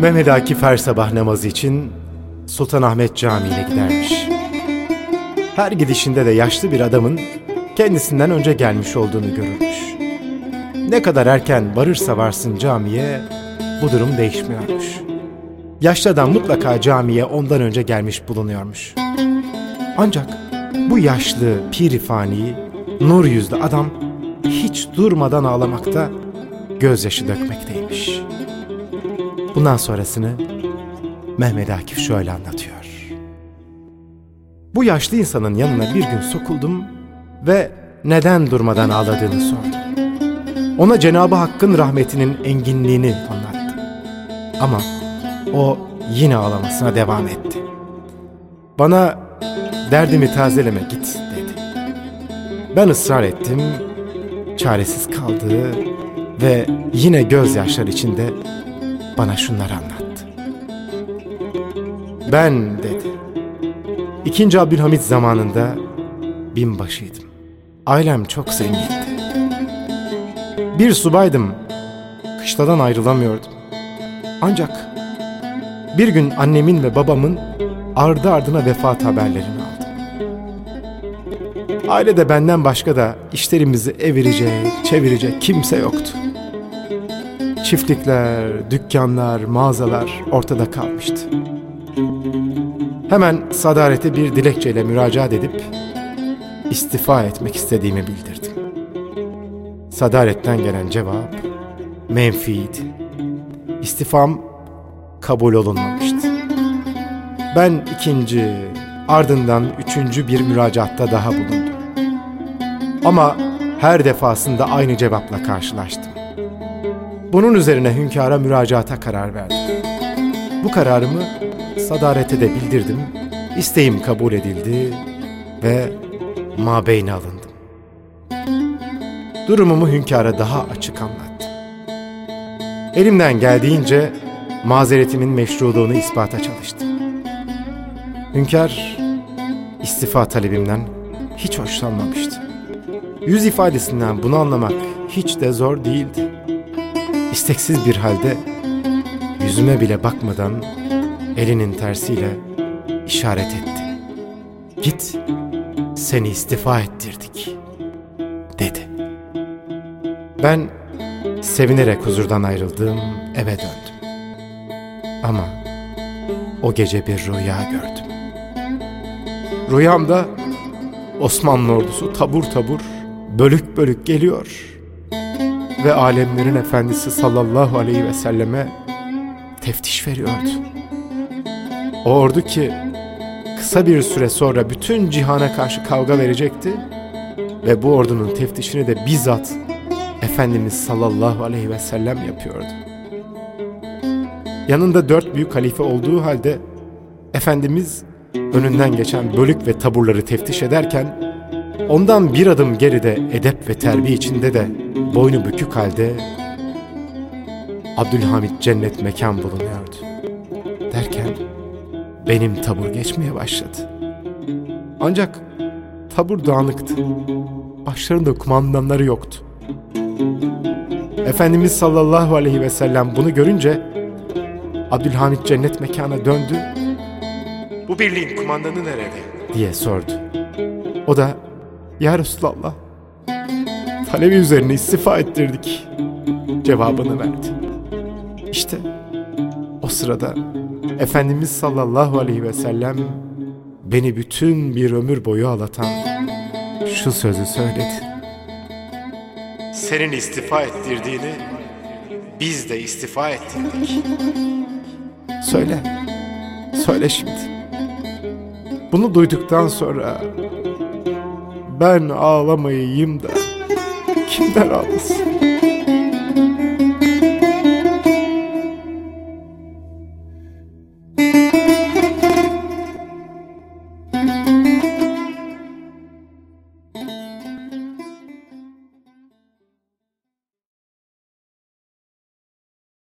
Mehmet Akif her sabah namazı için Sultanahmet Camii'ne gidermiş. Her gidişinde de yaşlı bir adamın kendisinden önce gelmiş olduğunu görürmüş. Ne kadar erken varırsa varsın camiye bu durum değişmiyormuş. Yaşlı adam mutlaka camiye ondan önce gelmiş bulunuyormuş. Ancak bu yaşlı pirifani, nur yüzlü adam hiç durmadan ağlamakta, gözyaşı dökmekteymiş. Bundan sonrasını Mehmet Akif şöyle anlatıyor. Bu yaşlı insanın yanına bir gün sokuldum ve neden durmadan ağladığını sordum. Ona Cenab-ı Hakk'ın rahmetinin enginliğini anlattım. Ama o yine ağlamasına devam etti. Bana derdimi tazeleme git dedi. Ben ısrar ettim, çaresiz kaldı ve yine gözyaşları içinde bana şunları anlattı. Ben dedi, İkinci Abdülhamit zamanında binbaşıydım. Ailem çok zengindi. Bir subaydım, kışladan ayrılamıyordum. Ancak bir gün annemin ve babamın ardı ardına vefat haberlerini. Ailede benden başka da işlerimizi evirecek, çevirecek kimse yoktu. Çiftlikler, dükkanlar, mağazalar ortada kalmıştı. Hemen sadarete bir dilekçeyle müracaat edip istifa etmek istediğimi bildirdim. Sadaretten gelen cevap menfiydi. İstifam kabul olunmamıştı. Ben ikinci, ardından üçüncü bir müracaatta daha bulundum. Ama her defasında aynı cevapla karşılaştım. Bunun üzerine hünkâra müracaata karar verdim. Bu kararımı sadarete de bildirdim. İsteğim kabul edildi ve mabeyne alındım. Durumumu hünkâra daha açık anlattım. Elimden geldiğince mazeretimin meşruluğunu ispata çalıştım. Hünkâr istifa talebimden hiç hoşlanmamıştı. Yüz ifadesinden bunu anlamak hiç de zor değildi. İsteksiz bir halde yüzüme bile bakmadan elinin tersiyle işaret etti. Git, seni istifa ettirdik, dedi. Ben sevinerek huzurdan ayrıldım, eve döndüm. Ama o gece bir rüya gördüm. Rüyamda Osmanlı ordusu tabur tabur, bölük bölük geliyor ve alemlerin efendisi sallallahu aleyhi ve selleme teftiş veriyordu. O ordu ki kısa bir süre sonra bütün cihana karşı kavga verecekti ve bu ordunun teftişini de bizzat Efendimiz sallallahu aleyhi ve sellem yapıyordu. Yanında dört büyük halife olduğu halde Efendimiz önünden geçen bölük ve taburları teftiş ederken ondan bir adım geride edep ve terbiye içinde de boynu bükük halde Abdülhamit cennet mekan bulunuyordu. Derken benim tabur geçmeye başladı. Ancak tabur dağınıktı. Başlarında kumandanları yoktu. Efendimiz sallallahu aleyhi ve sellem bunu görünce Abdülhamit cennet mekana döndü. Bu birliğin kumandanı nerede? diye sordu. O da ya Resulallah talebi üzerine istifa ettirdik cevabını verdi. İşte o sırada Efendimiz sallallahu aleyhi ve sellem beni bütün bir ömür boyu ağlatan şu sözü söyledi. Senin istifa ettirdiğini biz de istifa ettirdik. Söyle, söyle şimdi. Bunu duyduktan sonra ben ağlamayayım da kimden ağlasın?